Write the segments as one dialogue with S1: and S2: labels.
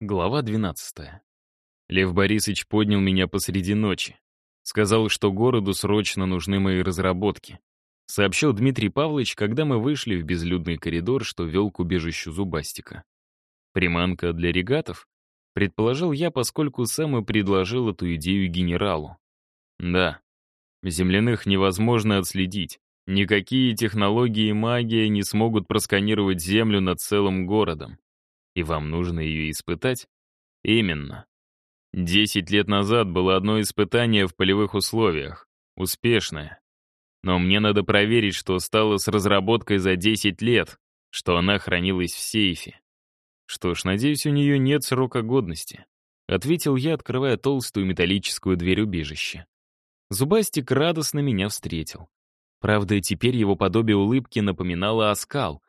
S1: Глава 12. Лев Борисович поднял меня посреди ночи. Сказал, что городу срочно нужны мои разработки. Сообщил Дмитрий Павлович, когда мы вышли в безлюдный коридор, что вел к убежищу Зубастика. Приманка для регатов? Предположил я, поскольку сам и предложил эту идею генералу. Да, земляных невозможно отследить. Никакие технологии и магия не смогут просканировать Землю над целым городом. И вам нужно ее испытать? Именно. Десять лет назад было одно испытание в полевых условиях. Успешное. Но мне надо проверить, что стало с разработкой за 10 лет, что она хранилась в сейфе. Что ж, надеюсь, у нее нет срока годности. Ответил я, открывая толстую металлическую дверь убежища. Зубастик радостно меня встретил. Правда, теперь его подобие улыбки напоминало оскал,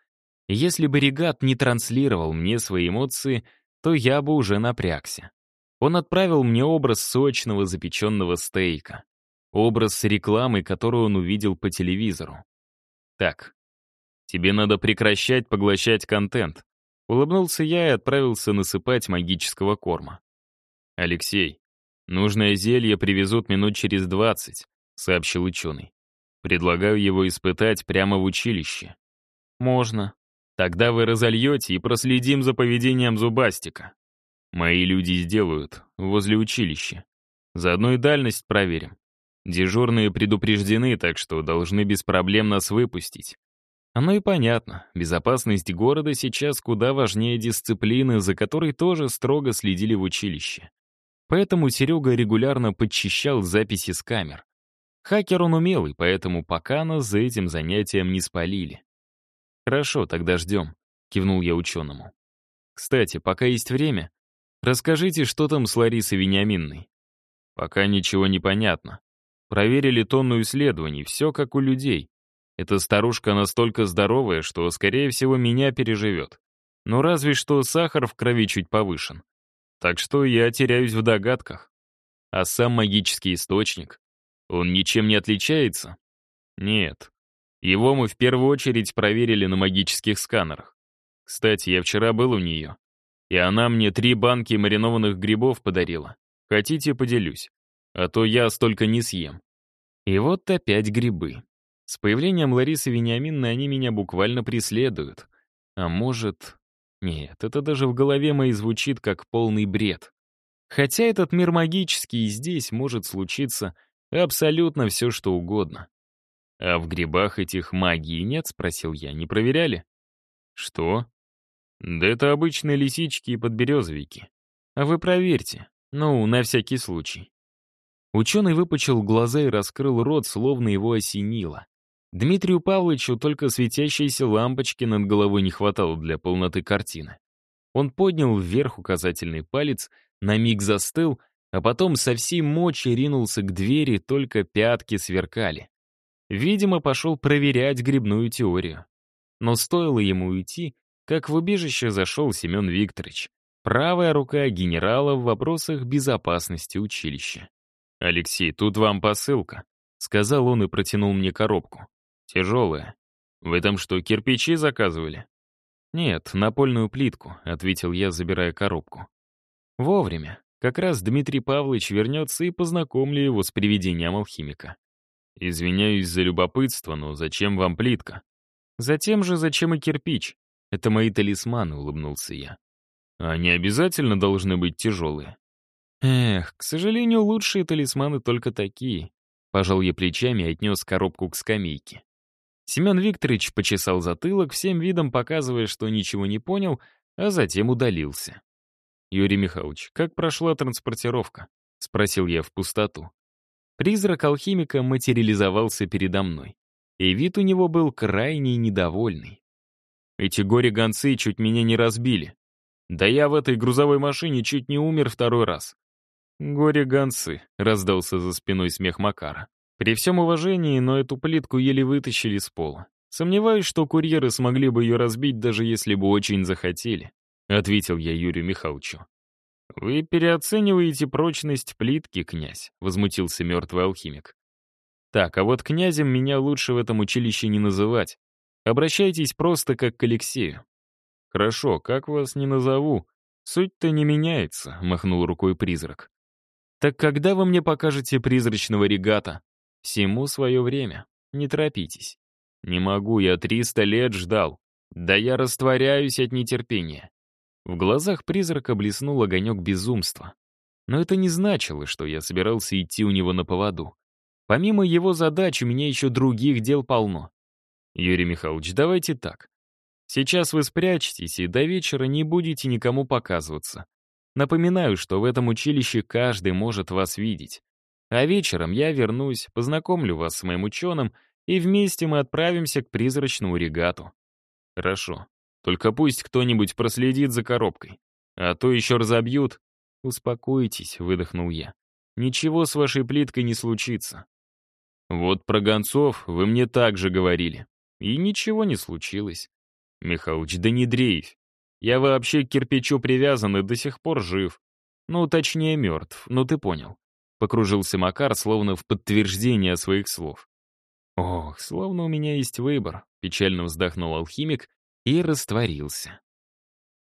S1: если бы Регат не транслировал мне свои эмоции, то я бы уже напрягся. Он отправил мне образ сочного запеченного стейка. Образ с рекламой, которую он увидел по телевизору. Так, тебе надо прекращать поглощать контент. Улыбнулся я и отправился насыпать магического корма. «Алексей, нужное зелье привезут минут через двадцать», — сообщил ученый. «Предлагаю его испытать прямо в училище». «Можно», Тогда вы разольете и проследим за поведением зубастика. Мои люди сделают, возле училища. Заодно и дальность проверим. Дежурные предупреждены, так что должны без проблем нас выпустить. Оно и понятно, безопасность города сейчас куда важнее дисциплины, за которой тоже строго следили в училище. Поэтому Серега регулярно подчищал записи с камер. Хакер он умелый, поэтому пока нас за этим занятием не спалили. «Хорошо, тогда ждем», — кивнул я ученому. «Кстати, пока есть время, расскажите, что там с Ларисой Вениаминной?» «Пока ничего не понятно. Проверили тонну исследований, все как у людей. Эта старушка настолько здоровая, что, скорее всего, меня переживет. Но разве что сахар в крови чуть повышен. Так что я теряюсь в догадках. А сам магический источник, он ничем не отличается? Нет, его мы в первую очередь проверили на магических сканерах. Кстати, я вчера был у нее, и она мне три банки маринованных грибов подарила. Хотите, поделюсь, а то я столько не съем. И вот опять грибы. С появлением Ларисы Вениаминны они меня буквально преследуют. А может... Нет, это даже в голове моей звучит как полный бред. Хотя этот мир магический, и здесь может случиться абсолютно все, что угодно. «А в грибах этих магии нет?» — спросил я. «Не проверяли?» «Что?» «Да это обычные лисички и подберезовики. А вы проверьте. Ну, на всякий случай». Ученый выпучил глаза и раскрыл рот, словно его осенило. Дмитрию Павловичу только светящейся лампочки над головой не хватало для полноты картины. Он поднял вверх указательный палец, на миг застыл, а потом со всей мочи ринулся к двери, только пятки сверкали. Видимо, пошел проверять грибную теорию. Но стоило ему уйти, как в убежище зашел Семен Викторович, правая рука генерала в вопросах безопасности училища. «Алексей, тут вам посылка», — сказал он и протянул мне коробку. «Тяжелая. Вы там что, кирпичи заказывали?» «Нет, напольную плитку», — ответил я, забирая коробку. «Вовремя. Как раз Дмитрий Павлович вернется и познакомлю его с привидением алхимика. «Извиняюсь за любопытство, но зачем вам плитка?» «Затем же, зачем и кирпич? Это мои талисманы», — улыбнулся я. «Они обязательно должны быть тяжелые?» «Эх, к сожалению, лучшие талисманы только такие», — пожал я плечами и отнес коробку к скамейке. Семен Викторович почесал затылок, всем видом показывая, что ничего не понял, а затем удалился. «Юрий Михайлович, как прошла транспортировка?» — спросил я в пустоту. Призрак алхимика материализовался передо мной, и вид у него был крайне недовольный. Эти горе-гонцы чуть меня не разбили. Да я в этой грузовой машине чуть не умер второй раз. «Горе-гонцы», — раздался за спиной смех Макара. «При всем уважении, но эту плитку еле вытащили с пола. Сомневаюсь, что курьеры смогли бы ее разбить, даже если бы очень захотели», — ответил я Юрию Михайловичу. «Вы переоцениваете прочность плитки, князь», — возмутился мертвый алхимик. «Так, а вот князем меня лучше в этом училище не называть. Обращайтесь просто как к Алексею». «Хорошо, как вас не назову?» «Суть-то не меняется», — махнул рукой призрак. «Так когда вы мне покажете призрачного регата?» «Всему свое время. Не торопитесь». «Не могу, я триста лет ждал. Да я растворяюсь от нетерпения». В глазах призрака блеснул огонек безумства. Но это не значило, что я собирался идти у него на поводу. Помимо его задач, у меня еще других дел полно. Юрий Михайлович, давайте так. Сейчас вы спрячетесь и до вечера не будете никому показываться. Напоминаю, что в этом училище каждый может вас видеть. А вечером я вернусь, познакомлю вас с моим ученым, и вместе мы отправимся к призрачному регату. Хорошо. Только пусть кто-нибудь проследит за коробкой. А то еще разобьют. Успокойтесь, выдохнул я. Ничего с вашей плиткой не случится. Вот про гонцов вы мне также говорили. И ничего не случилось. Михалыч, да не дрейфь. Я вообще к кирпичу привязан и до сих пор жив. Ну, точнее, мертв, ну ты понял. Покружился Макар, словно в подтверждение своих слов. Ох, словно у меня есть выбор, печально вздохнул алхимик и растворился.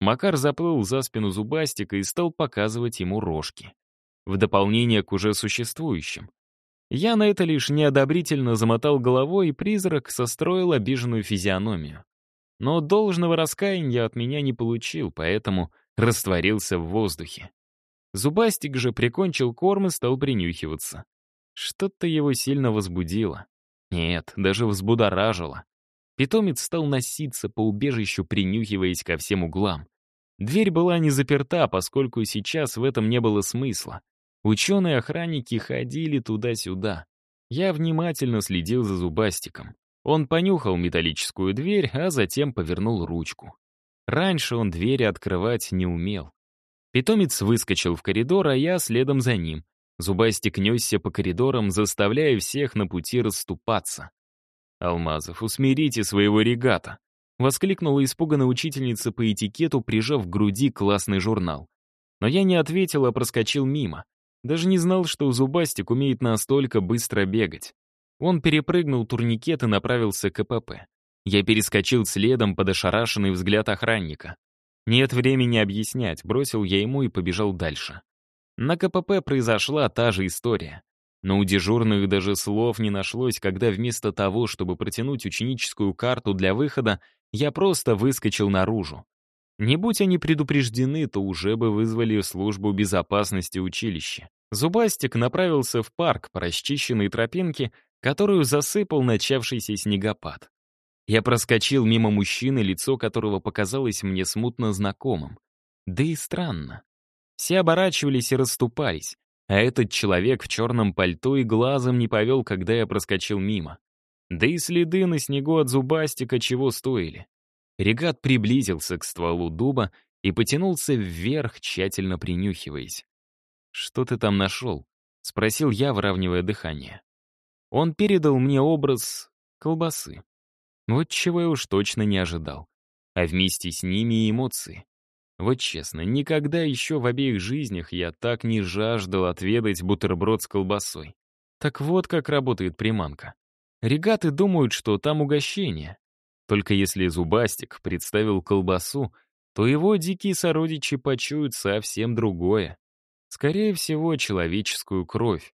S1: Макар заплыл за спину зубастика и стал показывать ему рожки. В дополнение к уже существующим. Я на это лишь неодобрительно замотал головой, и призрак состроил обиженную физиономию. Но должного раскаяния от меня не получил, поэтому растворился в воздухе. Зубастик же прикончил корм и стал принюхиваться. Что-то его сильно возбудило. Нет, даже взбудоражило. Питомец стал носиться по убежищу, принюхиваясь ко всем углам. Дверь была не заперта, поскольку сейчас в этом не было смысла. Ученые-охранники ходили туда-сюда. Я внимательно следил за зубастиком. Он понюхал металлическую дверь, а затем повернул ручку. Раньше он двери открывать не умел. Питомец выскочил в коридор, а я следом за ним. Зубастик несся по коридорам, заставляя всех на пути расступаться. «Алмазов, усмирите своего регата!» — воскликнула испуганная учительница по этикету, прижав к груди классный журнал. Но я не ответил, а проскочил мимо. Даже не знал, что Зубастик умеет настолько быстро бегать. Он перепрыгнул турникет и направился к КПП. Я перескочил следом под ошарашенный взгляд охранника. Нет времени объяснять, бросил я ему и побежал дальше. На КПП произошла та же история. Но у дежурных даже слов не нашлось, когда вместо того, чтобы протянуть ученическую карту для выхода, я просто выскочил наружу. Не будь они предупреждены, то уже бы вызвали службу безопасности училища. Зубастик направился в парк по расчищенной тропинке, которую засыпал начавшийся снегопад. Я проскочил мимо мужчины, лицо которого показалось мне смутно знакомым. Да и странно. Все оборачивались и расступались, а этот человек в черном пальто и глазом не повел, когда я проскочил мимо. Да и следы на снегу от зубастика чего стоили. Регат приблизился к стволу дуба и потянулся вверх, тщательно принюхиваясь. «Что ты там нашел?» — спросил я, выравнивая дыхание. Он передал мне образ колбасы. Вот чего я уж точно не ожидал. А вместе с ними и эмоции. Вот честно, никогда еще в обеих жизнях я так не жаждал отведать бутерброд с колбасой. Так вот как работает приманка. Регаты думают, что там угощение. Только если Зубастик представил колбасу, то его дикие сородичи почуют совсем другое. Скорее всего, человеческую кровь.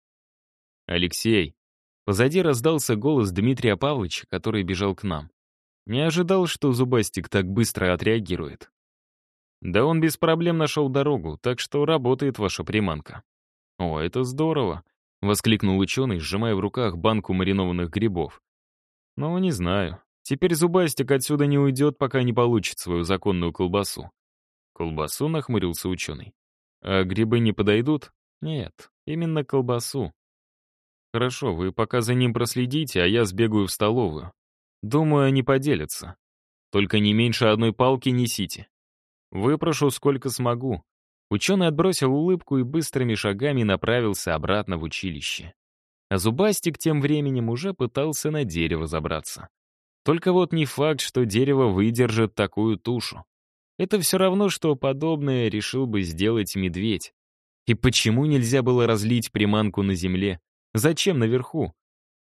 S1: «Алексей!» Позади раздался голос Дмитрия Павловича, который бежал к нам. Не ожидал, что Зубастик так быстро отреагирует. Да он без проблем нашел дорогу, так что работает ваша приманка. О, это здорово, воскликнул ученый, сжимая в руках банку маринованных грибов. Но не знаю. Теперь Зубастик отсюда не уйдет, пока не получит свою законную колбасу. Колбасу нахмурился ученый. А грибы не подойдут? Нет, именно колбасу. Хорошо, вы пока за ним проследите, а я сбегаю в столовую. Думаю, они поделятся. Только не меньше одной палки несите. Выпрошу сколько смогу. Ученый отбросил улыбку и быстрыми шагами направился обратно в училище. А Зубастик тем временем уже пытался на дерево забраться. Только вот не факт, что дерево выдержит такую тушу. Это все равно, что подобное решил бы сделать медведь. И почему нельзя было разлить приманку на земле? Зачем наверху?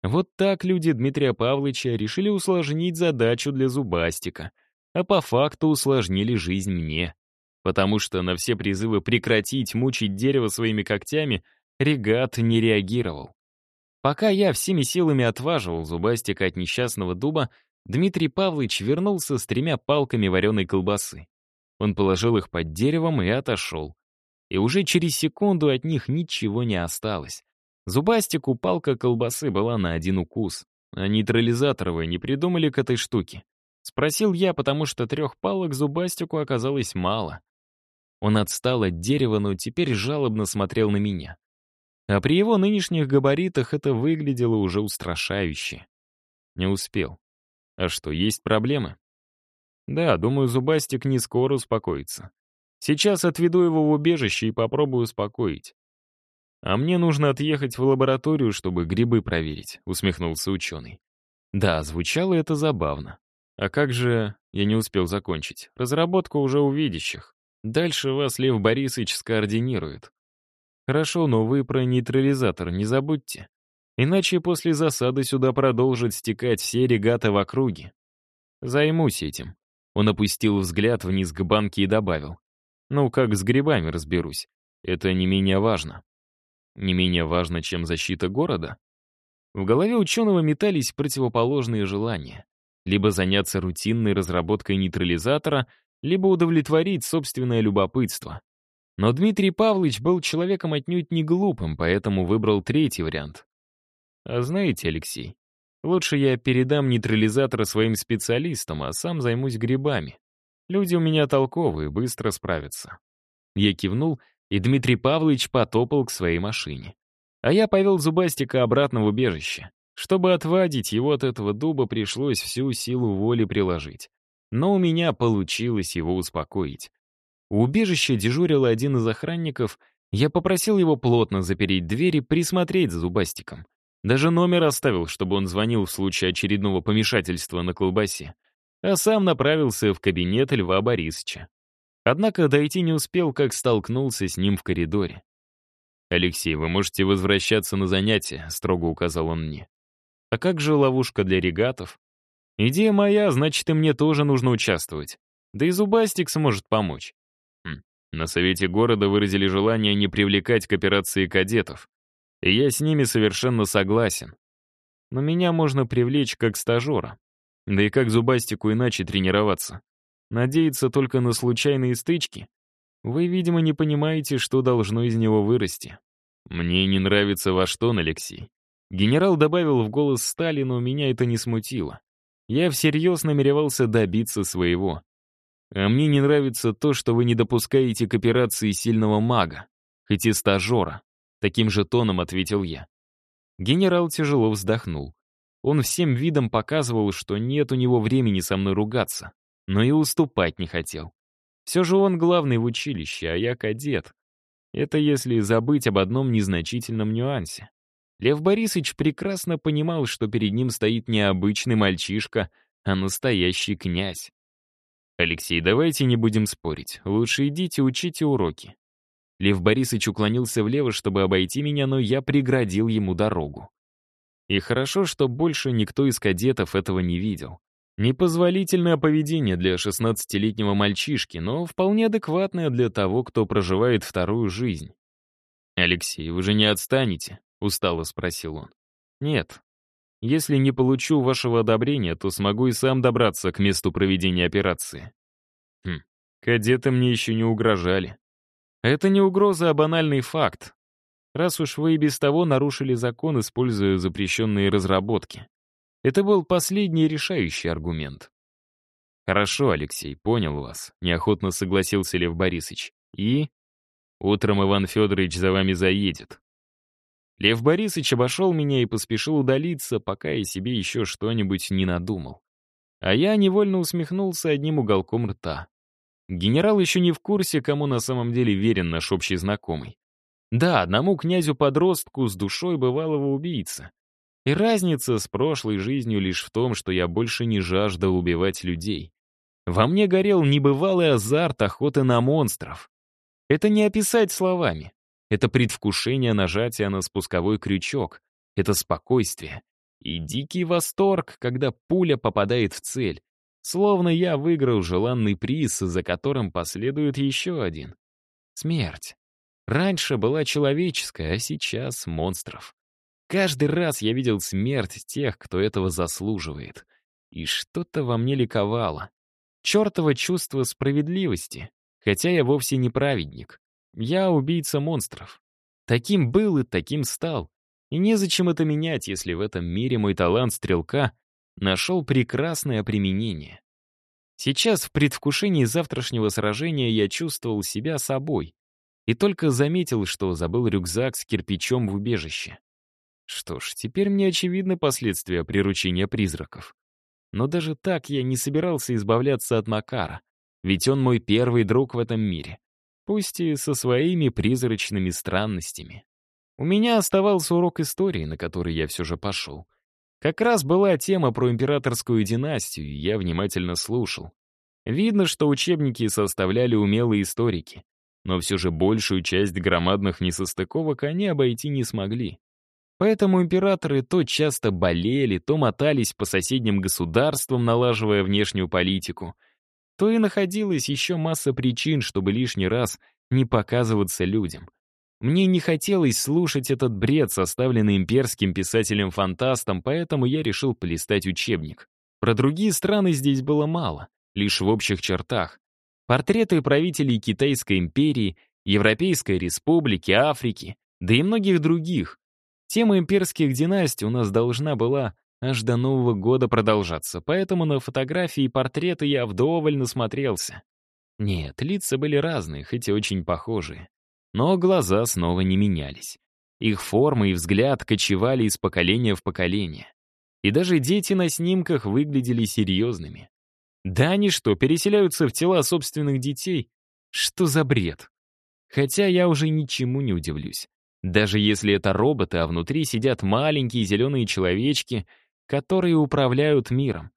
S1: Вот так люди Дмитрия Павловича решили усложнить задачу для Зубастика, а по факту усложнили жизнь мне. потому что на все призывы прекратить мучить дерево своими когтями регат не реагировал. Пока я всеми силами отваживал зубастика от несчастного дуба, Дмитрий Павлович вернулся с тремя палками вареной колбасы. Он положил их под деревом и отошел. И уже через секунду от них ничего не осталось. Зубастику палка колбасы была на один укус. А нейтрализаторовые не придумали к этой штуке. Спросил я, потому что трех палок зубастику оказалось мало. Он отстал от дерева, но теперь жалобно смотрел на меня. А при его нынешних габаритах это выглядело уже устрашающе. Не успел. А что, есть проблемы? Да, думаю, Зубастик не скоро успокоится. Сейчас отведу его в убежище и попробую успокоить. А мне нужно отъехать в лабораторию, чтобы грибы проверить, усмехнулся ученый. Да, звучало это забавно. А как же... Я не успел закончить. Разработка уже у видящих. Дальше вас Лев Борисович скоординирует. Хорошо, но вы про нейтрализатор не забудьте. Иначе после засады сюда продолжат стекать все регаты в округе. Займусь этим. Он опустил взгляд вниз к банке и добавил. Ну, как с грибами разберусь. Это не менее важно. Не менее важно, чем защита города? В голове ученого метались противоположные желания. Либо заняться рутинной разработкой нейтрализатора, либо удовлетворить собственное любопытство. Но Дмитрий Павлович был человеком отнюдь не глупым, поэтому выбрал третий вариант. А знаете, Алексей, лучше я передам нейтрализатор своим специалистам, а сам займусь грибами. Люди у меня толковые, быстро справятся. Я кивнул, и Дмитрий Павлович потопал к своей машине. А я повел Зубастика обратно в убежище. Чтобы отвадить его от этого дуба, пришлось всю силу воли приложить. Но у меня получилось его успокоить. У убежища дежурил один из охранников, я попросил его плотно запереть дверь и присмотреть за Зубастиком. Даже номер оставил, чтобы он звонил в случае очередного помешательства на колбасе. А сам направился в кабинет Льва Борисовича. Однако дойти не успел, как столкнулся с ним в коридоре. «Алексей, вы можете возвращаться на занятия», — строго указал он мне. «А как же ловушка для регатов?» «Идея моя, значит, и мне тоже нужно участвовать. Да и Зубастик сможет помочь». Хм. На совете города выразили желание не привлекать к операции кадетов, и я с ними совершенно согласен. Но меня можно привлечь как стажера. Да и как зубастику иначе тренироваться? Надеяться только на случайные стычки? Вы, видимо, не понимаете, что должно из него вырасти. Мне не нравится ваш тон, Алексей. Генерал добавил в голос Стали, но меня это не смутило. Я всерьез намеревался добиться своего. А мне не нравится то, что вы не допускаете к операции сильного мага, хоть и стажера. Таким же тоном ответил я. Генерал тяжело вздохнул. Он всем видом показывал, что нет у него времени со мной ругаться, но и уступать не хотел. Все же он главный в училище, а я кадет. Это если забыть об одном незначительном нюансе. Лев Борисович прекрасно понимал, что перед ним стоит не обычный мальчишка, а настоящий князь. «Алексей, давайте не будем спорить. Лучше идите учите уроки. Лев Борисович уклонился влево, чтобы обойти меня, но я преградил ему дорогу. И хорошо, что больше никто из кадетов этого не видел. Непозволительное поведение для 16-летнего мальчишки, но вполне адекватное для того, кто проживает вторую жизнь. «Алексей, вы же не отстанете?» — устало спросил он. «Нет. Если не получу вашего одобрения, то смогу и сам добраться к месту проведения операции». «Хм, кадеты мне еще не угрожали. Это не угроза, а банальный факт. Раз уж вы и без того нарушили закон, используя запрещенные разработки. Это был последний решающий аргумент. «Хорошо, Алексей, понял вас», — неохотно согласился Лев Борисович. «И?» «Утром Иван Федорович за вами заедет». Лев Борисович обошел меня и поспешил удалиться, пока я себе еще что-нибудь не надумал. А я невольно усмехнулся одним уголком рта. Генерал еще не в курсе, кому на самом деле верен наш общий знакомый. Да, одному князю-подростку с душой бывалого убийца. И разница с прошлой жизнью лишь в том, что я больше не жаждал убивать людей. Во мне горел небывалый азарт охоты на монстров. Это не описать словами. Это предвкушение нажатия на спусковой крючок. Это спокойствие. И дикий восторг, когда пуля попадает в цель. Словно я выиграл желанный приз, за которым последует еще один. Смерть. Раньше была человеческая, а сейчас монстров. Каждый раз я видел смерть тех, кто этого заслуживает. И что-то во мне ликовало. Чёртово чувство справедливости. Хотя я вовсе не праведник. Я убийца монстров. Таким был и таким стал. И незачем это менять, если в этом мире мой талант стрелка нашел прекрасное применение. Сейчас в предвкушении завтрашнего сражения я чувствовал себя собой и только заметил, что забыл рюкзак с кирпичом в убежище. Что ж, теперь мне очевидны последствия приручения призраков. Но даже так я не собирался избавляться от Макара, ведь он мой первый друг в этом мире, пусть и со своими призрачными странностями. У меня оставался урок истории, на который я все же пошел. Как раз была тема про императорскую династию, и я внимательно слушал. Видно, что учебники составляли умелые историки, но все же большую часть громадных несостыковок они обойти не смогли. Поэтому императоры то часто болели, то мотались по соседним государствам, налаживая внешнюю политику, то и находилась еще масса причин, чтобы лишний раз не показываться людям. Мне не хотелось слушать этот бред, составленный имперским писателем-фантастом, поэтому я решил полистать учебник. Про другие страны здесь было мало, лишь в общих чертах. Портреты правителей Китайской империи, Европейской республики, Африки, да и многих других. Тема имперских династий у нас должна была аж до Нового года продолжаться, поэтому на фотографии и портреты я вдоволь насмотрелся. Нет, лица были разные, хоть и очень похожие. Но глаза снова не менялись. Их форма и взгляд кочевали из поколения в поколение. И даже дети на снимках выглядели серьезными. Да они что, переселяются в тела собственных детей? Что за бред? Хотя я уже ничему не удивлюсь. Даже если это роботы, а внутри сидят маленькие зеленые человечки, которые управляют миром.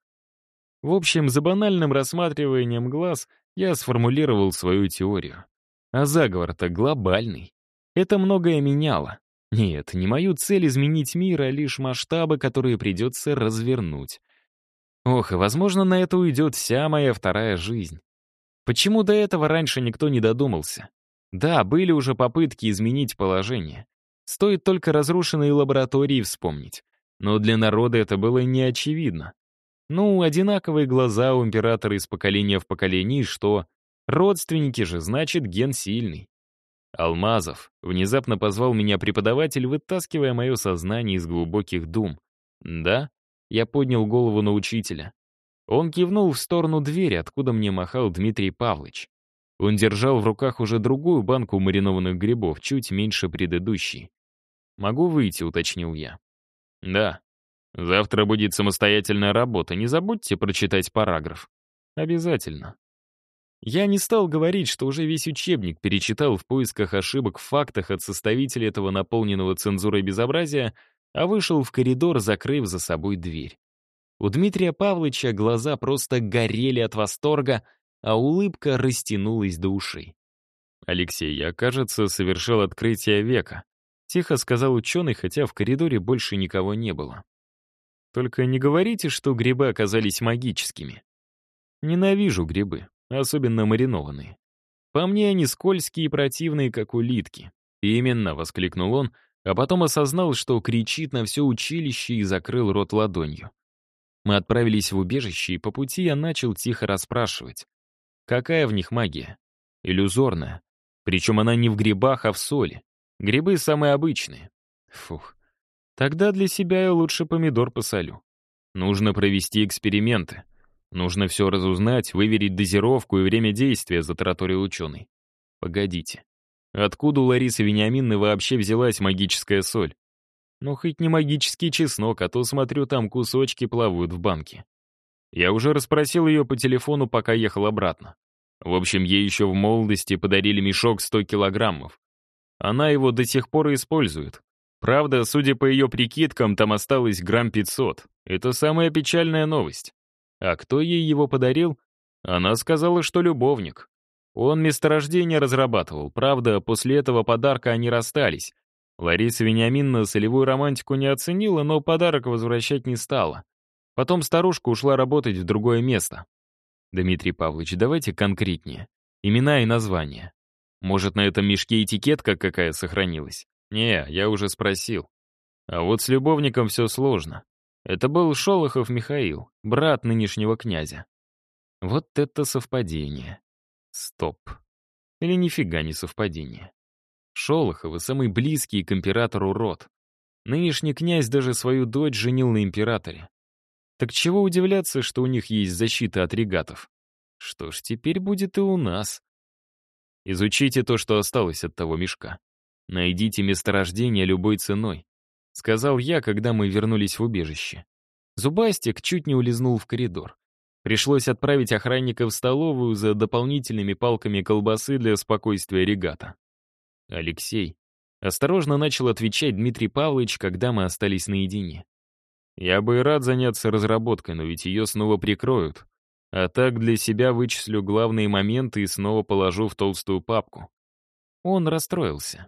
S1: В общем, за банальным рассматриванием глаз я сформулировал свою теорию. А заговор-то глобальный. Это многое меняло. Нет, не мою цель изменить мир, а лишь масштабы, которые придется развернуть. Ох, и возможно, на это уйдет вся моя вторая жизнь. Почему до этого раньше никто не додумался? Да, были уже попытки изменить положение. Стоит только разрушенные лаборатории вспомнить. Но для народа это было не очевидно. Ну, одинаковые глаза у императора из поколения в поколение, что? Родственники же, значит, ген сильный. Алмазов внезапно позвал меня преподаватель, вытаскивая мое сознание из глубоких дум. Да? Я поднял голову на учителя. Он кивнул в сторону двери, откуда мне махал Дмитрий Павлович. Он держал в руках уже другую банку маринованных грибов, чуть меньше предыдущей. «Могу выйти», — уточнил я. «Да. Завтра будет самостоятельная работа. Не забудьте прочитать параграф». «Обязательно». Я не стал говорить, что уже весь учебник перечитал в поисках ошибок в фактах от составителя этого наполненного цензурой безобразия, а вышел в коридор, закрыв за собой дверь. У Дмитрия Павловича глаза просто горели от восторга, а улыбка растянулась до ушей. «Алексей, я, кажется, совершил открытие века», — тихо сказал ученый, хотя в коридоре больше никого не было. «Только не говорите, что грибы оказались магическими. Ненавижу грибы, особенно маринованные. По мне они скользкие и противные, как улитки. «Именно», — воскликнул он, а потом осознал, что кричит на все училище и закрыл рот ладонью. Мы отправились в убежище, и по пути я начал тихо расспрашивать. Какая в них магия? Иллюзорная. Причем она не в грибах, а в соли. Грибы самые обычные. Фух. Тогда для себя я лучше помидор посолю. Нужно провести эксперименты. Нужно все разузнать, выверить дозировку и время действия, затараторил ученый. Погодите. Откуда у Ларисы Вениаминны вообще взялась магическая соль? Ну, хоть не магический чеснок, а то, смотрю, там кусочки плавают в банке. Я уже расспросил ее по телефону, пока ехал обратно. В общем, ей еще в молодости подарили мешок 100 килограммов. Она его до сих пор использует. Правда, судя по ее прикидкам, там осталось грамм 500. Это самая печальная новость. А кто ей его подарил? Она сказала, что любовник. Он месторождение разрабатывал. Правда, после этого подарка они расстались. Лариса Вениаминовна солевую романтику не оценила, но подарок возвращать не стала. Потом старушка ушла работать в другое место. Дмитрий Павлович, давайте конкретнее. Имена и названия. Может, на этом мешке этикетка какая сохранилась? Не, я уже спросил. А вот с любовником все сложно. Это был Шолохов Михаил, брат нынешнего князя. Вот это совпадение. Стоп. Или нифига не совпадение. Шолоховы — самый близкий к императору род. Нынешний князь даже свою дочь женил на императоре. Так чего удивляться, что у них есть защита от регатов? Что ж, теперь будет и у нас. Изучите то, что осталось от того мешка. Найдите месторождение любой ценой. Сказал я, когда мы вернулись в убежище. Зубастик чуть не улизнул в коридор. Пришлось отправить охранника в столовую за дополнительными палками колбасы для спокойствия регата. Алексей. Осторожно начал отвечать Дмитрий Павлович, когда мы остались наедине. Я бы и рад заняться разработкой, но ведь ее снова прикроют. А так для себя вычислю главные моменты и снова положу в толстую папку. Он расстроился.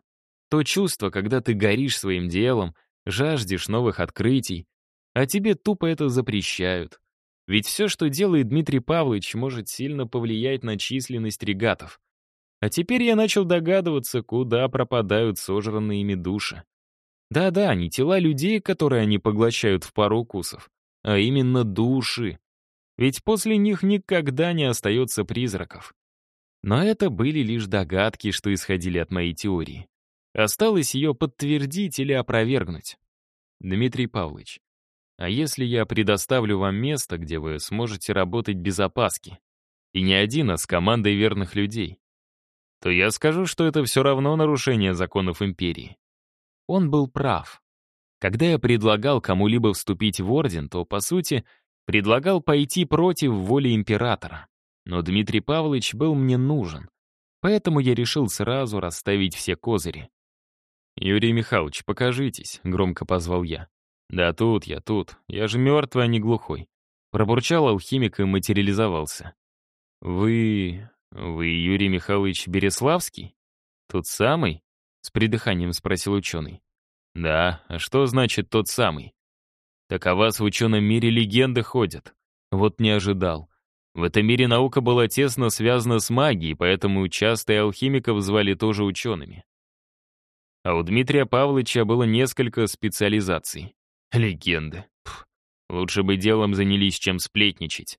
S1: То чувство, когда ты горишь своим делом, жаждешь новых открытий, а тебе тупо это запрещают. Ведь все, что делает Дмитрий Павлович, может сильно повлиять на численность регатов. А теперь я начал догадываться, куда пропадают сожранные ими души. Да-да, не тела людей, которые они поглощают в пару укусов, а именно души. Ведь после них никогда не остается призраков. Но это были лишь догадки, что исходили от моей теории. Осталось ее подтвердить или опровергнуть. Дмитрий Павлович, а если я предоставлю вам место, где вы сможете работать без опаски? И не один, а с командой верных людей. То я скажу, что это все равно нарушение законов империи. Он был прав. Когда я предлагал кому-либо вступить в орден, то, по сути, предлагал пойти против воли императора. Но Дмитрий Павлович был мне нужен, поэтому я решил сразу расставить все козыри. «Юрий Михайлович, покажитесь», — громко позвал я. «Да тут я, тут. Я же мертвый, а не глухой». Пробурчал алхимик и материализовался. «Вы... вы Юрий Михайлович Береславский? Тот самый?» — с придыханием спросил ученый. «Да, а что значит тот самый?» «Так о вас в ученом мире легенды ходят. Вот не ожидал. В этом мире наука была тесно связана с магией, поэтому часто и алхимиков звали тоже учеными. А у Дмитрия Павловича было несколько специализаций. Легенды. Пф, лучше бы делом занялись, чем сплетничать.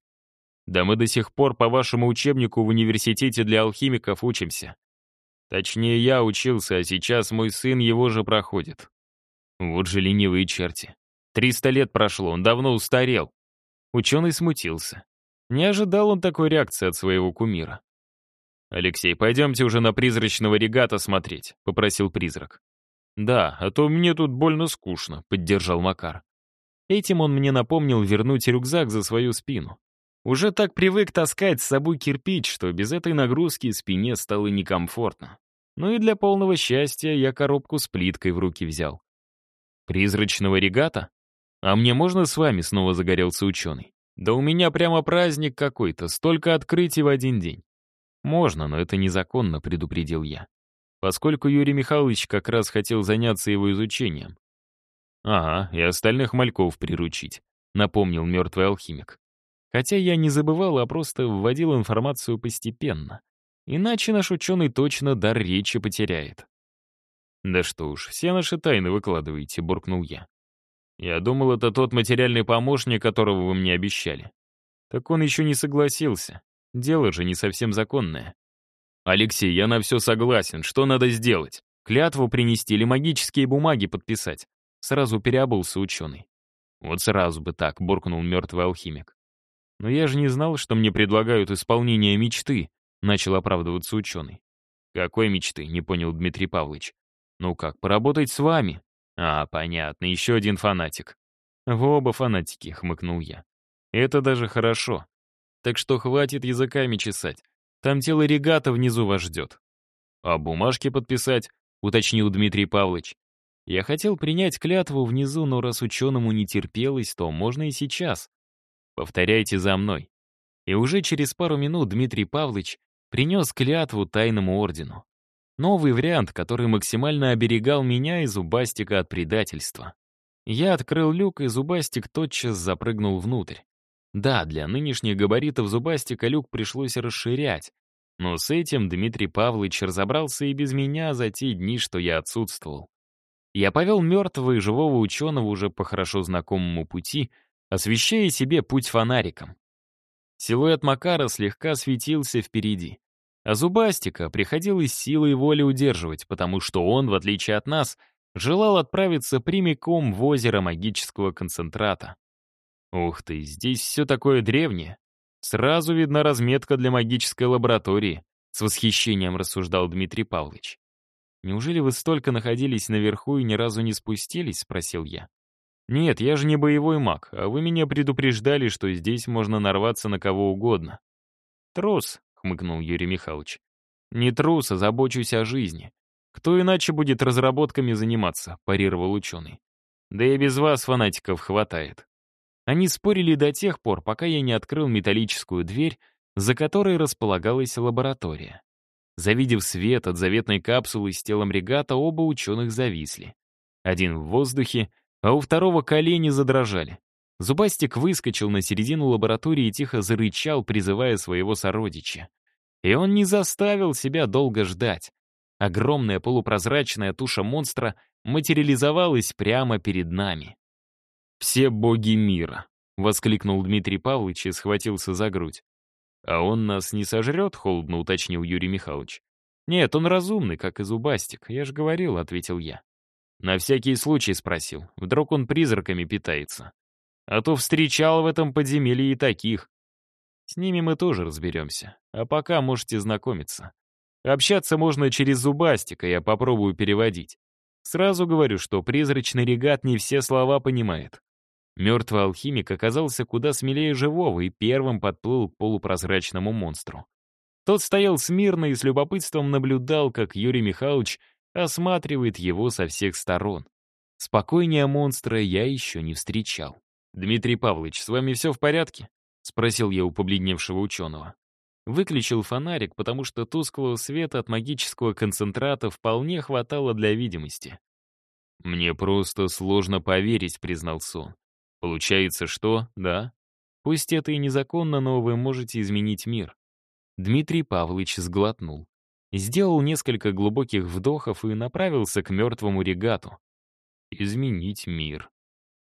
S1: Да мы до сих пор по вашему учебнику в университете для алхимиков учимся. Точнее, я учился, а сейчас мой сын его же проходит. Вот же ленивые черти. Триста лет прошло, он давно устарел. Ученый смутился. Не ожидал он такой реакции от своего кумира. «Алексей, пойдемте уже на призрачного регата смотреть», — попросил призрак. «Да, а то мне тут больно скучно», — поддержал Макар. Этим он мне напомнил вернуть рюкзак за свою спину. Уже так привык таскать с собой кирпич, что без этой нагрузки спине стало некомфортно. Ну и для полного счастья я коробку с плиткой в руки взял. «Призрачного регата? А мне можно с вами?» — снова загорелся ученый. «Да у меня прямо праздник какой-то, столько открытий в один день». «Можно, но это незаконно», — предупредил я. Поскольку Юрий Михайлович как раз хотел заняться его изучением. «Ага, и остальных мальков приручить», — напомнил мертвый алхимик. Хотя я не забывал, а просто вводил информацию постепенно. Иначе наш ученый точно дар речи потеряет. «Да что уж, все наши тайны выкладываете», — буркнул я. «Я думал, это тот материальный помощник, которого вы мне обещали». Так он еще не согласился. Дело же не совсем законное. «Алексей, я на все согласен. Что надо сделать? Клятву принести или магические бумаги подписать?» Сразу переобулся ученый. «Вот сразу бы так», — буркнул мертвый алхимик. «Но я же не знал, что мне предлагают исполнение мечты», — начал оправдываться ученый. «Какой мечты?» — не понял Дмитрий Павлович. «Ну как, поработать с вами?» «А, понятно, еще один фанатик». «Вы оба фанатики», — хмыкнул я. «Это даже хорошо. Так что хватит языками чесать. Там тело регата внизу вас ждет. А бумажки подписать, уточнил Дмитрий Павлович. Я хотел принять клятву внизу, но раз ученому не терпелось, то можно и сейчас. Повторяйте за мной. И уже через пару минут Дмитрий Павлович принес клятву тайному ордену. Новый вариант, который максимально оберегал меня и Зубастика от предательства. Я открыл люк, и Зубастик тотчас запрыгнул внутрь. Да, для нынешних габаритов зубастика люк пришлось расширять, но с этим Дмитрий Павлович разобрался и без меня за те дни, что я отсутствовал. Я повел мертвого и живого ученого уже по хорошо знакомому пути, освещая себе путь фонариком. Силуэт Макара слегка светился впереди. А Зубастика приходилось силой воли удерживать, потому что он, в отличие от нас, желал отправиться прямиком в озеро магического концентрата. Ух ты, здесь все такое древнее. Сразу видна разметка для магической лаборатории, с восхищением рассуждал Дмитрий Павлович. «Неужели вы столько находились наверху и ни разу не спустились?» — спросил я. «Нет, я же не боевой маг, а вы меня предупреждали, что здесь можно нарваться на кого угодно». «Трус», — хмыкнул Юрий Михайлович. «Не трус, а забочусь о жизни. Кто иначе будет разработками заниматься?» — парировал ученый. «Да и без вас фанатиков хватает». Они спорили до тех пор, пока я не открыл металлическую дверь, за которой располагалась лаборатория. Завидев свет от заветной капсулы с телом регата, оба ученых зависли. Один в воздухе, а у второго колени задрожали. Зубастик выскочил на середину лаборатории и тихо зарычал, призывая своего сородича. И он не заставил себя долго ждать. Огромная полупрозрачная туша монстра материализовалась прямо перед нами. «Все боги мира!» — воскликнул Дмитрий Павлович и схватился за грудь. «А он нас не сожрет?» — холодно уточнил Юрий Михайлович. «Нет, он разумный, как и Зубастик, я же говорил», — ответил я. На всякий случай спросил, вдруг он призраками питается. А то встречал в этом подземелье и таких. С ними мы тоже разберемся, а пока можете знакомиться. Общаться можно через Зубастика, я попробую переводить. Сразу говорю, что призрачный регат не все слова понимает. Мертвый алхимик оказался куда смелее живого и первым подплыл к полупрозрачному монстру. Тот стоял смирно и с любопытством наблюдал, как Юрий Михайлович осматривает его со всех сторон. Спокойнее монстра я еще не встречал. «Дмитрий Павлович, с вами все в порядке?» — спросил я у побледневшего ученого. Выключил фонарик, потому что тусклого света от магического концентрата вполне хватало для видимости. «Мне просто сложно поверить», — признался он. Получается, что, да, пусть это и незаконно, но вы можете изменить мир. Дмитрий Павлович сглотнул. Сделал несколько глубоких вдохов и направился к мертвому регату. «Изменить мир», —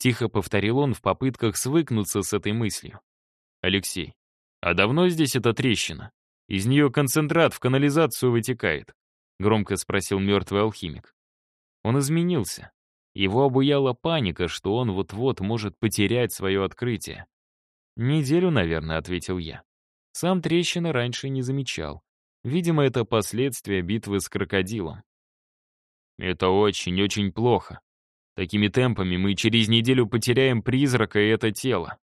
S1: тихо повторил он в попытках свыкнуться с этой мыслью. «Алексей, а давно здесь эта трещина? Из нее концентрат в канализацию вытекает», — громко спросил мертвый алхимик. Он изменился. Его обуяла паника, что он вот-вот может потерять свое открытие. «Неделю, наверное», — ответил я. Сам трещины раньше не замечал. Видимо, это последствия битвы с крокодилом. «Это очень-очень плохо. Такими темпами мы через неделю потеряем призрака и это тело»,